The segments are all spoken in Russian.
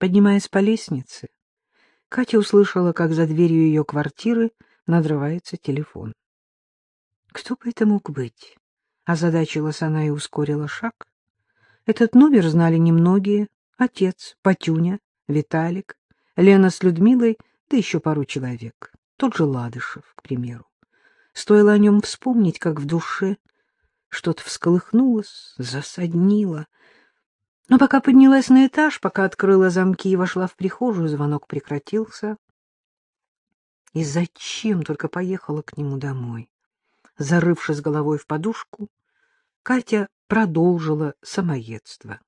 Поднимаясь по лестнице, Катя услышала, как за дверью ее квартиры надрывается телефон. Кто бы это мог быть? Озадачилась она и ускорила шаг. Этот номер знали немногие. Отец, Патюня, Виталик, Лена с Людмилой, да еще пару человек. Тот же Ладышев, к примеру. Стоило о нем вспомнить, как в душе что-то всколыхнулось, засаднило. Но пока поднялась на этаж, пока открыла замки и вошла в прихожую, звонок прекратился. И зачем только поехала к нему домой? Зарывшись головой в подушку, Катя продолжила самоедство.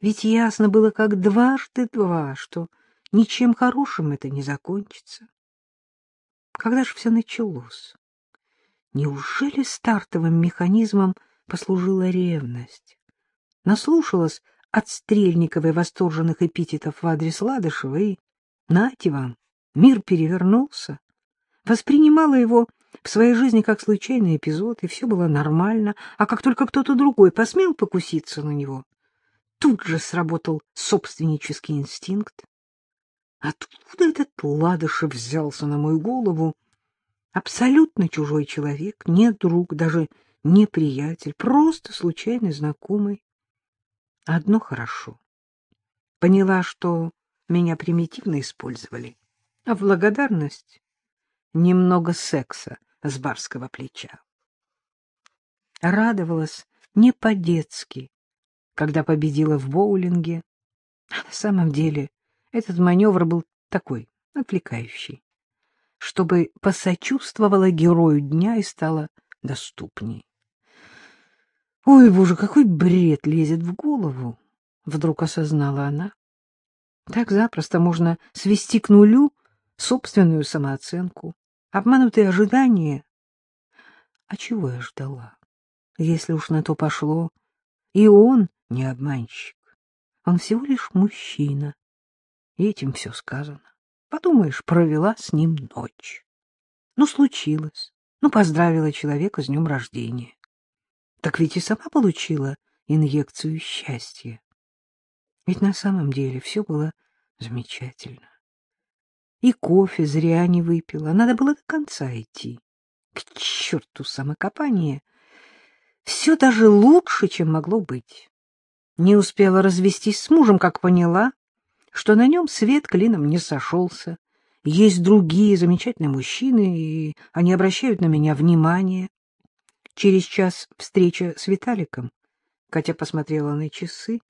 Ведь ясно было, как дважды два, что ничем хорошим это не закончится. Когда же все началось? Неужели стартовым механизмом послужила ревность? Наслушалась от Стрельниковой восторженных эпитетов в адрес Ладышева и, нате вам, мир перевернулся. Воспринимала его в своей жизни как случайный эпизод, и все было нормально, а как только кто-то другой посмел покуситься на него, тут же сработал собственнический инстинкт. Откуда этот Ладышев взялся на мою голову? Абсолютно чужой человек, не друг, даже не приятель, просто случайный знакомый. Одно хорошо. Поняла, что меня примитивно использовали, а в благодарность немного секса с барского плеча. Радовалась не по-детски, когда победила в боулинге. А на самом деле этот маневр был такой, отвлекающий, чтобы посочувствовала герою дня и стала доступней. «Ой, боже, какой бред лезет в голову!» — вдруг осознала она. Так запросто можно свести к нулю собственную самооценку, обманутые ожидания. А чего я ждала? Если уж на то пошло, и он не обманщик, он всего лишь мужчина, и этим все сказано. Подумаешь, провела с ним ночь. Ну, случилось. Ну, поздравила человека с днем рождения. Так ведь и сама получила инъекцию счастья. Ведь на самом деле все было замечательно. И кофе зря не выпила, надо было до конца идти. К черту самокопание! Все даже лучше, чем могло быть. Не успела развестись с мужем, как поняла, что на нем свет клином не сошелся. Есть другие замечательные мужчины, и они обращают на меня внимание. Через час встреча с Виталиком. Катя посмотрела на часы.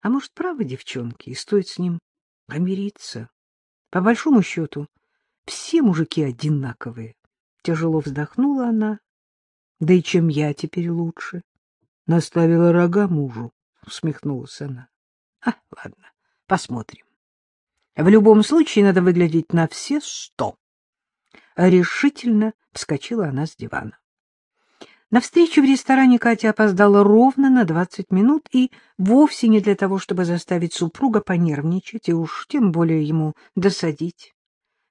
А может, правы девчонки, и стоит с ним помириться? По большому счету, все мужики одинаковые. Тяжело вздохнула она. Да и чем я теперь лучше? Наставила рога мужу, усмехнулась она. А, ладно. Посмотрим. В любом случае надо выглядеть на все сто. Решительно вскочила она с дивана. На встречу в ресторане Катя опоздала ровно на двадцать минут и вовсе не для того, чтобы заставить супруга понервничать и уж тем более ему досадить.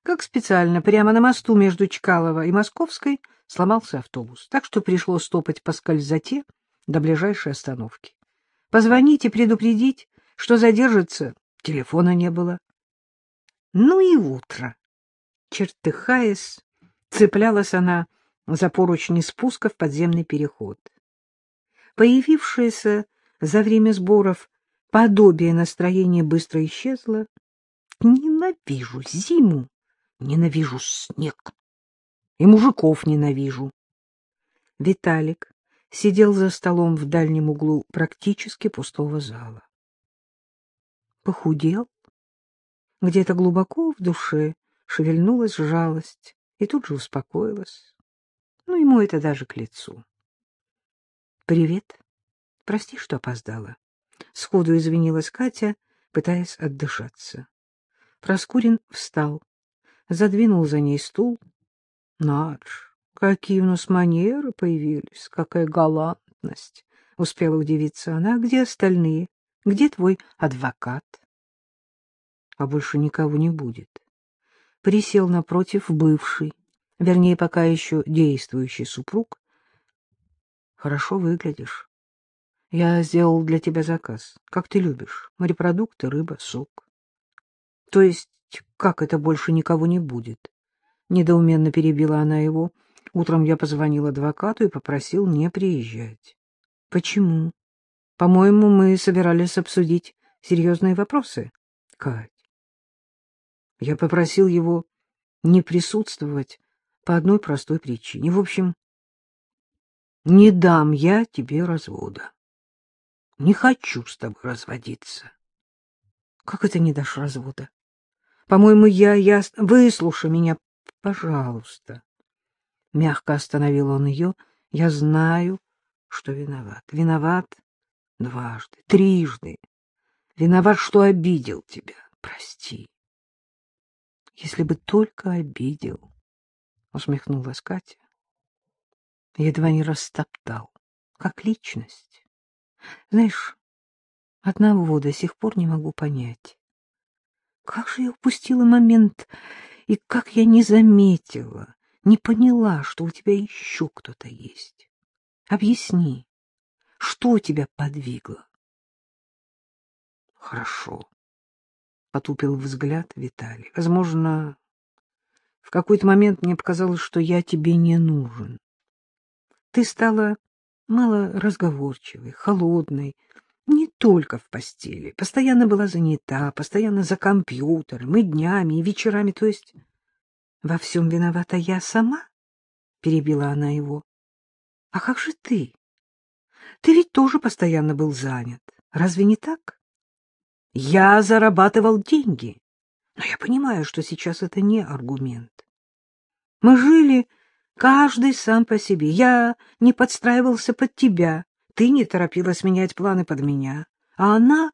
Как специально, прямо на мосту между Чкалово и Московской сломался автобус, так что пришлось стопать по скользоте до ближайшей остановки. Позвонить и предупредить, что задержится Телефона не было. Ну и утро. Чертыхаясь, цеплялась она за поручни спуска в подземный переход. Появившееся за время сборов подобие настроения быстро исчезло. Ненавижу зиму, ненавижу снег и мужиков ненавижу. Виталик сидел за столом в дальнем углу практически пустого зала похудел. Где-то глубоко в душе шевельнулась жалость и тут же успокоилась. Ну, ему это даже к лицу. — Привет. Прости, что опоздала. Сходу извинилась Катя, пытаясь отдышаться. Проскурин встал, задвинул за ней стул. — Надж, какие у нас манеры появились, какая галантность! — успела удивиться она. — Где остальные? Где твой адвокат? А больше никого не будет. Присел напротив бывший, вернее, пока еще действующий супруг. Хорошо выглядишь. Я сделал для тебя заказ. Как ты любишь? Морепродукты, рыба, сок. То есть, как это больше никого не будет? Недоуменно перебила она его. Утром я позвонил адвокату и попросил не приезжать. Почему? По-моему, мы собирались обсудить серьезные вопросы. Кать. Я попросил его не присутствовать по одной простой причине. В общем, не дам я тебе развода. Не хочу с тобой разводиться. Как это не дашь развода? По-моему, я ясно... Выслушай меня, пожалуйста. Мягко остановил он ее. Я знаю, что виноват. Виноват дважды, трижды. Виноват, что обидел тебя. Прости. Если бы только обидел, — усмехнулась Катя. Едва не растоптал, как личность. Знаешь, одного до сих пор не могу понять. Как же я упустила момент, и как я не заметила, не поняла, что у тебя еще кто-то есть. Объясни, что тебя подвигло? Хорошо, — потупил взгляд Виталий. Возможно, в какой-то момент мне показалось, что я тебе не нужен. Ты стала мало разговорчивой, холодной, не только в постели. Постоянно была занята, постоянно за компьютером, и днями, и вечерами. То есть во всем виновата я сама? Перебила она его. А как же ты? Ты ведь тоже постоянно был занят. Разве не так? Я зарабатывал деньги. Но я понимаю, что сейчас это не аргумент. Мы жили каждый сам по себе. Я не подстраивался под тебя, ты не торопилась менять планы под меня. А она,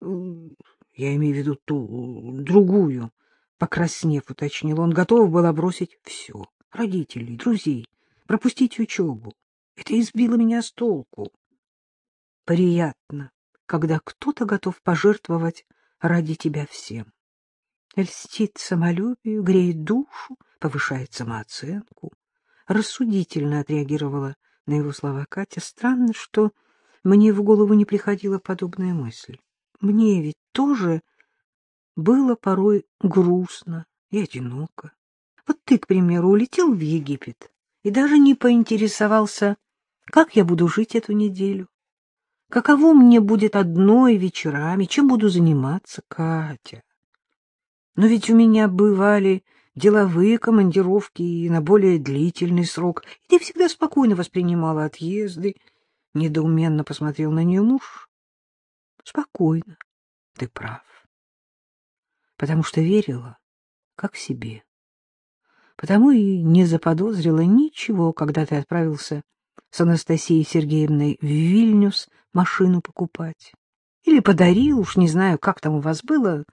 я имею в виду ту, другую, покраснев, уточнил, он готов был бросить все, родителей, друзей, пропустить учебу. Это избило меня с толку. Приятно, когда кто-то готов пожертвовать ради тебя всем. Льстит самолюбию, греет душу, повышает самооценку. Рассудительно отреагировала на его слова Катя. Странно, что мне в голову не приходила подобная мысль. Мне ведь тоже было порой грустно и одиноко. Вот ты, к примеру, улетел в Египет и даже не поинтересовался, как я буду жить эту неделю. Каково мне будет одной вечерами, чем буду заниматься, Катя? Но ведь у меня бывали деловые командировки и на более длительный срок, и ты всегда спокойно воспринимала отъезды. Недоуменно посмотрел на нее муж. Спокойно, ты прав. Потому что верила, как себе. Потому и не заподозрила ничего, когда ты отправился с Анастасией Сергеевной в Вильнюс машину покупать. Или подарил, уж не знаю, как там у вас было,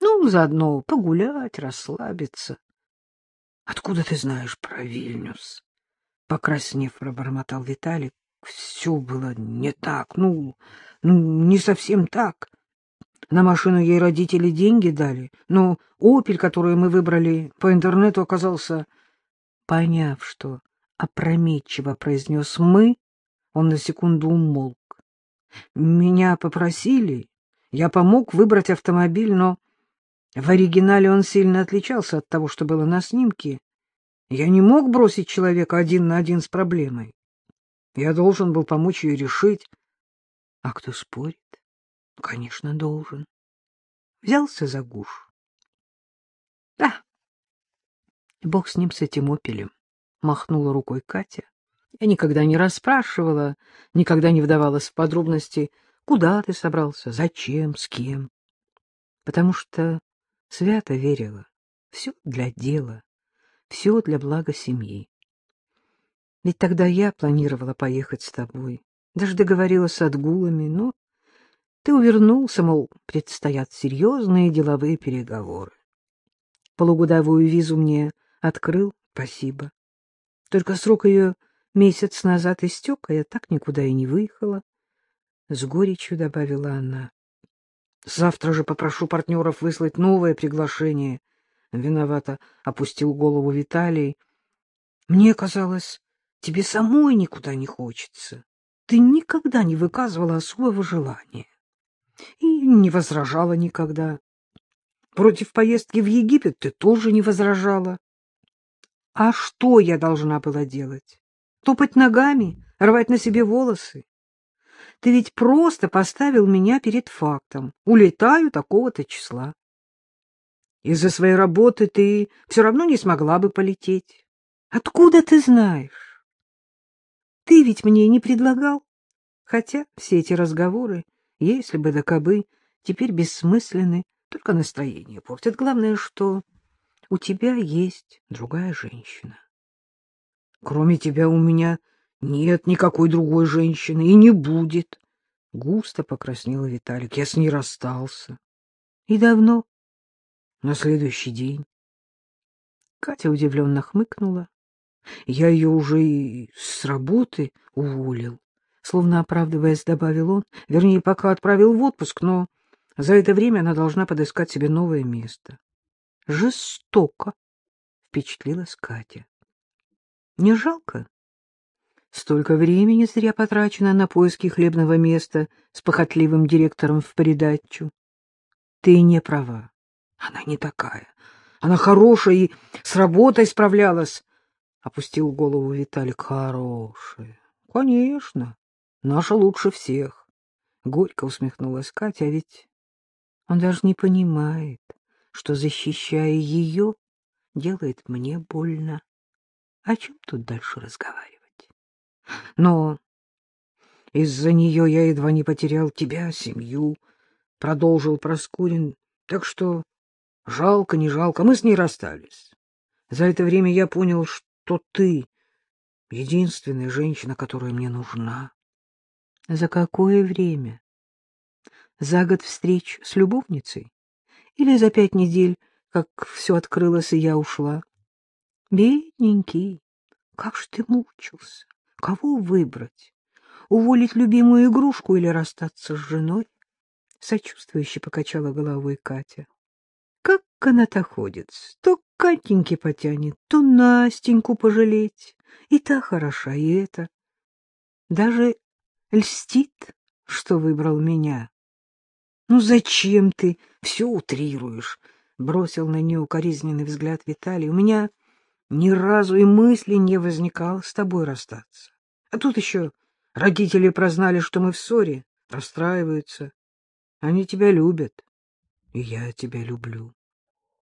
ну, заодно погулять, расслабиться. — Откуда ты знаешь про Вильнюс? — покраснев, пробормотал Виталик. — Все было не так, ну, ну, не совсем так. На машину ей родители деньги дали, но «Опель», который мы выбрали по интернету, оказался... Поняв, что опрометчиво произнес «мы», он на секунду умолк. Меня попросили, я помог выбрать автомобиль, но в оригинале он сильно отличался от того, что было на снимке. Я не мог бросить человека один на один с проблемой. Я должен был помочь ее решить. А кто спорит? Конечно, должен. Взялся за гуш. Да, бог с ним, с этим опелем, — махнула рукой Катя. Я никогда не расспрашивала, никогда не вдавалась в подробности, куда ты собрался, зачем, с кем. Потому что свято верила. Все для дела, все для блага семьи. Ведь тогда я планировала поехать с тобой, даже договорилась с отгулами, но ты увернулся, мол, предстоят серьезные деловые переговоры. Полугодовую визу мне открыл, спасибо. Только срок ее месяц назад истек, а я так никуда и не выехала. С горечью добавила она. Завтра же попрошу партнеров выслать новое приглашение. Виновато опустил голову Виталий. Мне казалось, тебе самой никуда не хочется. ты никогда не выказывала особого желания и не возражала никогда. Против поездки в Египет ты тоже не возражала. А что я должна была делать? Топать ногами, рвать на себе волосы? Ты ведь просто поставил меня перед фактом. Улетаю такого-то числа. Из-за своей работы ты все равно не смогла бы полететь. Откуда ты знаешь? Ты ведь мне не предлагал. Хотя все эти разговоры, если бы да кобы, теперь бессмысленны, только настроение портят. Главное, что у тебя есть другая женщина. Кроме тебя у меня нет никакой другой женщины и не будет. Густо покраснела Виталик. Я с ней расстался. И давно? На следующий день. Катя удивленно хмыкнула. Я ее уже и с работы уволил. Словно оправдываясь, добавил он. Вернее, пока отправил в отпуск, но за это время она должна подыскать себе новое место. Жестоко, впечатлилась Катя. Не жалко? Столько времени зря потрачено на поиски хлебного места с похотливым директором в придачу. Ты не права. Она не такая. Она хорошая и с работой справлялась. Опустил голову Виталик. Хорошая. Конечно. Наша лучше всех. Горько усмехнулась Катя, а ведь он даже не понимает, что, защищая ее, делает мне больно. О чем тут дальше разговаривать? Но из-за нее я едва не потерял тебя, семью, — продолжил Проскурин. Так что жалко, не жалко, мы с ней расстались. За это время я понял, что ты единственная женщина, которая мне нужна. За какое время? За год встреч с любовницей? Или за пять недель, как все открылось, и я ушла? Бедненький, как же ты мучился! Кого выбрать? Уволить любимую игрушку или расстаться с женой? Сочувствующе покачала головой Катя. Как она-то ходит, то Катеньки потянет, то Настеньку пожалеть. И та хороша, и это. Даже льстит, что выбрал меня. Ну зачем ты все утрируешь? Бросил на нее укоризненный взгляд Виталий. У меня ни разу и мысли не возникало с тобой расстаться. А тут еще родители прознали, что мы в ссоре, расстраиваются. Они тебя любят, и я тебя люблю.